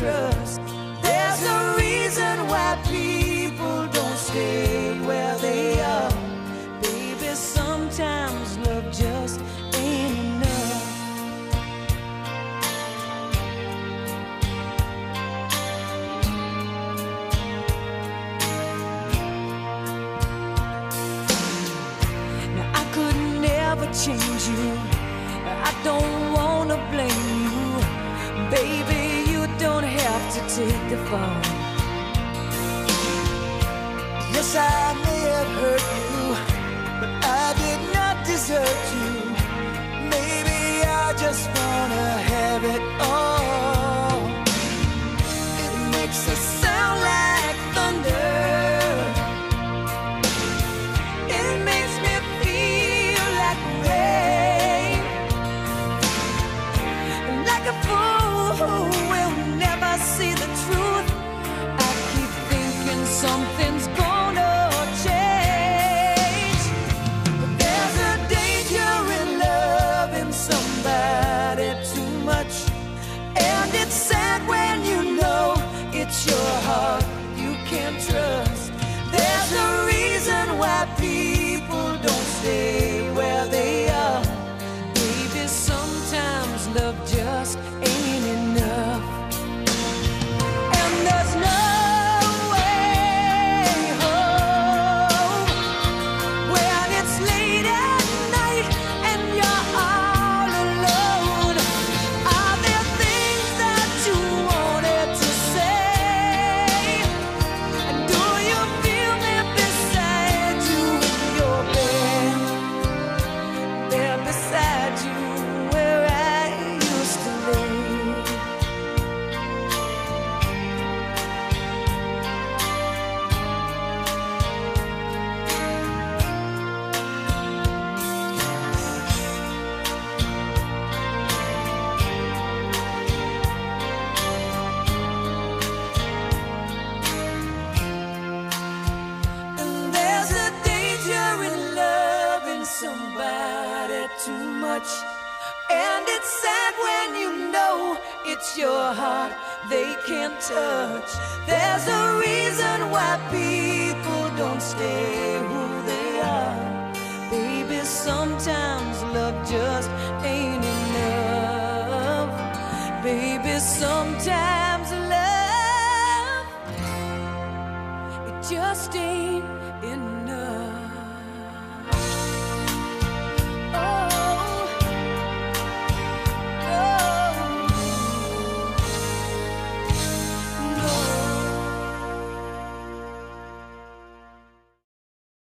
trust. There's a reason why people don't stay where they are. Baby, sometimes love just ain't enough. Now I could never change you. I don't wanna blame you. Baby, to take the fall. Yes, I may have hurt you, love too much. And it's sad when you know it's your heart they can't touch. There's a reason why people don't stay who they are. Baby, sometimes love just ain't enough. Baby, sometimes love it just ain't